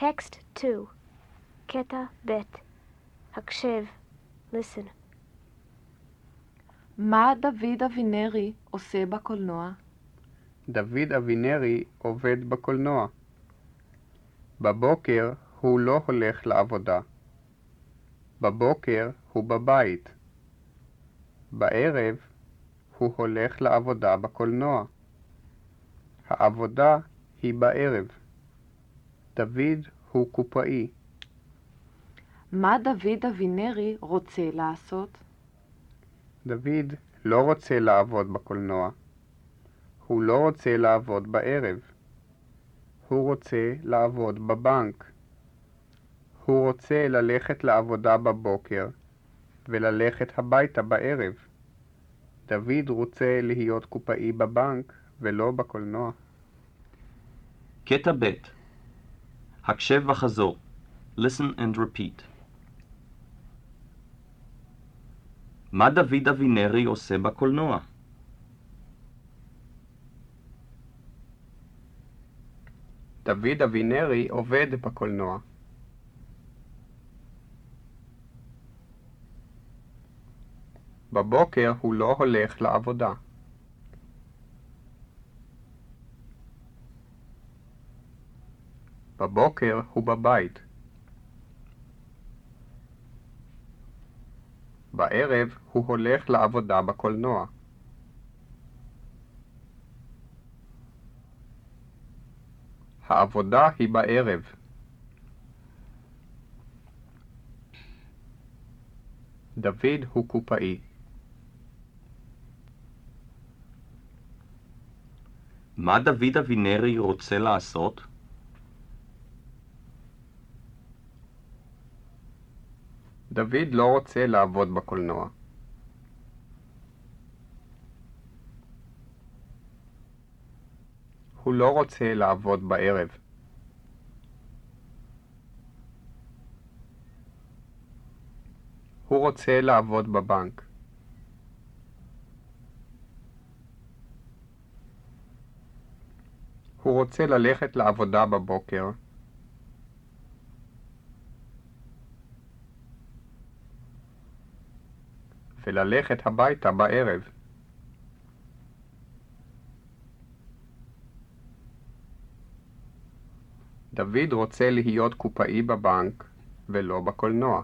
Text 2, קטע ב', הקשב, listen. מה דוד אבינרי עושה בקולנוע? דוד אבינרי עובד בקולנוע. בבוקר הוא לא הולך לעבודה. בבוקר הוא בבית. בערב הוא הולך לעבודה בקולנוע. העבודה היא בערב. דוד הוא קופאי. מה דוד אבינרי רוצה לעשות? דוד לא רוצה לעבוד בקולנוע. הוא לא רוצה לעבוד בערב. הוא רוצה לעבוד בבנק. הוא רוצה ללכת לעבודה בבוקר וללכת הביתה בערב. דוד רוצה להיות קופאי בבנק ולא בקולנוע. קטע ב' הקשב וחזור. listen and repeat. מה דוד אבינרי עושה בקולנוע? דוד אבינרי עובד בקולנוע. בבוקר הוא לא הולך לעבודה. בבוקר הוא בבית. בערב הוא הולך לעבודה בקולנוע. העבודה היא בערב. דוד הוא קופאי. מה דוד אבינרי רוצה לעשות? דוד לא רוצה לעבוד בקולנוע. הוא לא רוצה לעבוד בערב. הוא רוצה לעבוד בבנק. הוא רוצה ללכת לעבודה בבוקר. וללכת הביתה בערב. דוד רוצה להיות קופאי בבנק ולא בקולנוע.